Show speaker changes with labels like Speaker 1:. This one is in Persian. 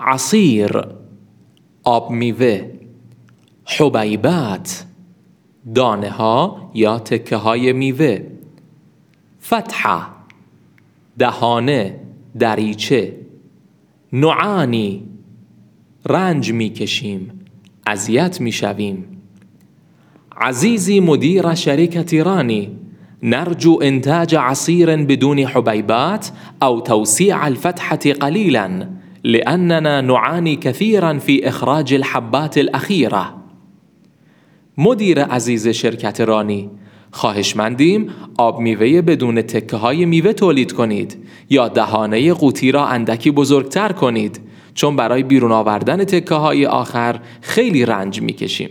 Speaker 1: عصیر آب میوه حبیبات دانه ها یا تکه های میوه فتحه دهانه دریچه نعانی رنج می‌کشیم اذیت می‌شویم. عزیزی مدیر شركة راني نرجو إنتاج عصير بدون حبيبات أو توسيع الفتحة قليلا لأننا نعاني كثيرا في إخراج الحبات الأخيرة. مدیر عزیز شرکت رانی خواهشمندیم آب میوه بدون تکه های میوه تولید کنید یا دهانه قوطی را اندکی بزرگتر کنید چون برای بیرون آوردن تکه های آخر خیلی رنج می‌کشیم.